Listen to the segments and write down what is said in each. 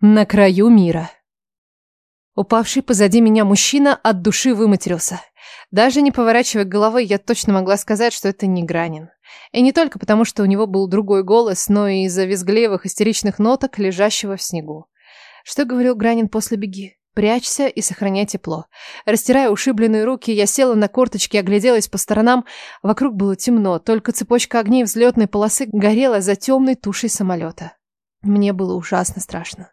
На краю мира. Упавший позади меня мужчина от души выматерился. Даже не поворачивая головы, я точно могла сказать, что это не Гранин. И не только потому, что у него был другой голос, но и из-за визгливых истеричных ноток, лежащего в снегу. Что говорил Гранин после беги? Прячься и сохраняй тепло. Растирая ушибленные руки, я села на корточки огляделась по сторонам. Вокруг было темно, только цепочка огней взлетной полосы горела за темной тушей самолета. Мне было ужасно страшно.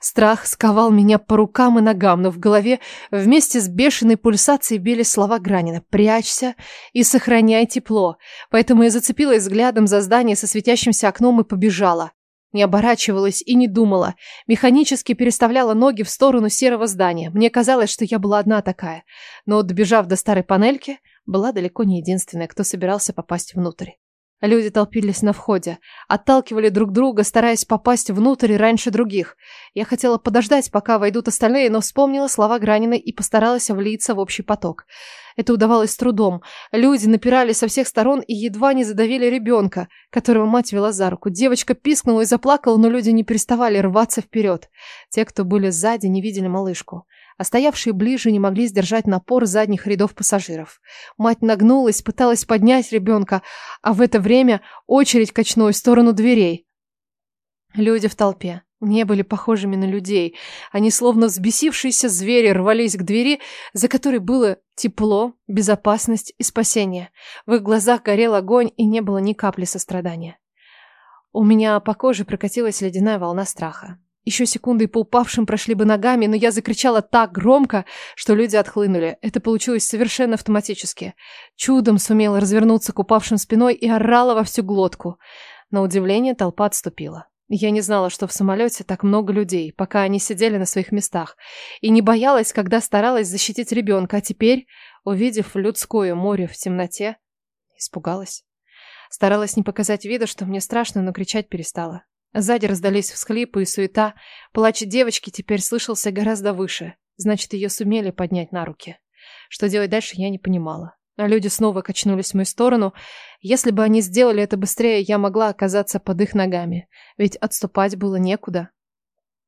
Страх сковал меня по рукам и ногам, но в голове вместе с бешеной пульсацией били слова Гранина «Прячься и сохраняй тепло». Поэтому я зацепилась взглядом за здание со светящимся окном и побежала. Не оборачивалась и не думала. Механически переставляла ноги в сторону серого здания. Мне казалось, что я была одна такая. Но, добежав до старой панельки, была далеко не единственная, кто собирался попасть внутрь. Люди толпились на входе, отталкивали друг друга, стараясь попасть внутрь раньше других. Я хотела подождать, пока войдут остальные, но вспомнила слова Граниной и постаралась влиться в общий поток. Это удавалось с трудом. Люди напирали со всех сторон и едва не задавили ребенка, которого мать вела за руку. Девочка пискнула и заплакала, но люди не переставали рваться вперед. Те, кто были сзади, не видели малышку а стоявшие ближе не могли сдержать напор задних рядов пассажиров. Мать нагнулась, пыталась поднять ребенка, а в это время очередь качнулась в сторону дверей. Люди в толпе не были похожими на людей. Они, словно взбесившиеся звери, рвались к двери, за которой было тепло, безопасность и спасение. В их глазах горел огонь, и не было ни капли сострадания. У меня по коже прокатилась ледяная волна страха. Еще секунды по упавшим прошли бы ногами, но я закричала так громко, что люди отхлынули. Это получилось совершенно автоматически. Чудом сумела развернуться к упавшим спиной и орала во всю глотку. На удивление толпа отступила. Я не знала, что в самолете так много людей, пока они сидели на своих местах. И не боялась, когда старалась защитить ребенка, а теперь, увидев людское море в темноте, испугалась. Старалась не показать вида, что мне страшно, но кричать перестала. Сзади раздались всхлипы и суета. Плач девочки теперь слышался гораздо выше. Значит, ее сумели поднять на руки. Что делать дальше, я не понимала. А люди снова качнулись в мою сторону. Если бы они сделали это быстрее, я могла оказаться под их ногами. Ведь отступать было некуда.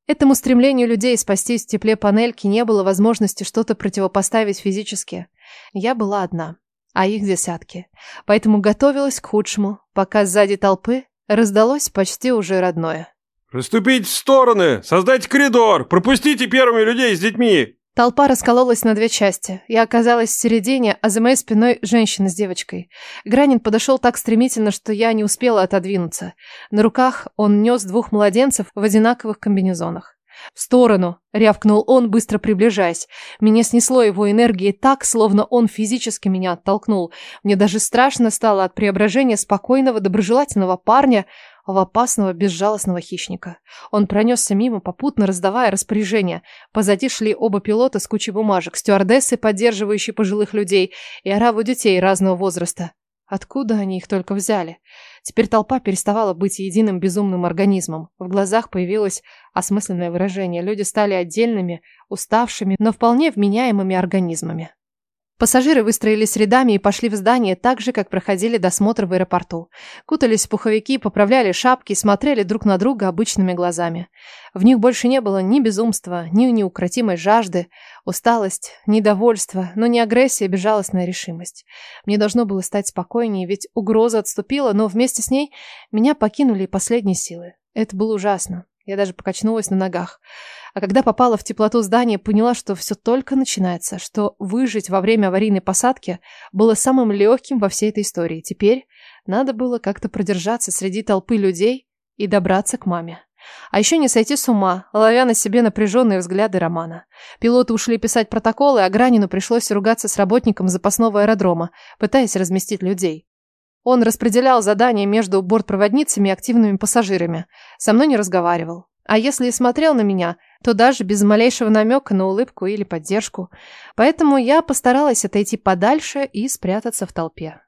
Этому стремлению людей спастись в тепле панельки не было возможности что-то противопоставить физически. Я была одна, а их десятки. Поэтому готовилась к худшему, пока сзади толпы Раздалось почти уже родное. «Расступить в стороны! Создайте коридор! Пропустите первыми людей с детьми!» Толпа раскололась на две части. Я оказалась в середине, а за моей спиной женщина с девочкой. Гранин подошел так стремительно, что я не успела отодвинуться. На руках он нес двух младенцев в одинаковых комбинезонах. «В сторону!» — рявкнул он, быстро приближаясь. Меня снесло его энергией так, словно он физически меня оттолкнул. Мне даже страшно стало от преображения спокойного, доброжелательного парня в опасного, безжалостного хищника. Он пронесся мимо, попутно раздавая распоряжения. Позади шли оба пилота с кучей бумажек, стюардессы, поддерживающие пожилых людей, и ораву детей разного возраста. Откуда они их только взяли? Теперь толпа переставала быть единым безумным организмом. В глазах появилось осмысленное выражение. Люди стали отдельными, уставшими, но вполне вменяемыми организмами. Пассажиры выстроились рядами и пошли в здание так же, как проходили досмотр в аэропорту. Кутались в пуховики, поправляли шапки смотрели друг на друга обычными глазами. В них больше не было ни безумства, ни неукротимой жажды, усталость, недовольство, но не агрессия, а безжалостная решимость. Мне должно было стать спокойнее, ведь угроза отступила, но вместе с ней меня покинули последние силы. Это было ужасно. Я даже покачнулась на ногах. А когда попала в теплоту здания, поняла, что все только начинается, что выжить во время аварийной посадки было самым легким во всей этой истории. Теперь надо было как-то продержаться среди толпы людей и добраться к маме. А еще не сойти с ума, ловя на себе напряженные взгляды Романа. Пилоты ушли писать протоколы, а Гранину пришлось ругаться с работником запасного аэродрома, пытаясь разместить людей. Он распределял задания между бортпроводницами и активными пассажирами. Со мной не разговаривал. А если и смотрел на меня, то даже без малейшего намека на улыбку или поддержку. Поэтому я постаралась отойти подальше и спрятаться в толпе.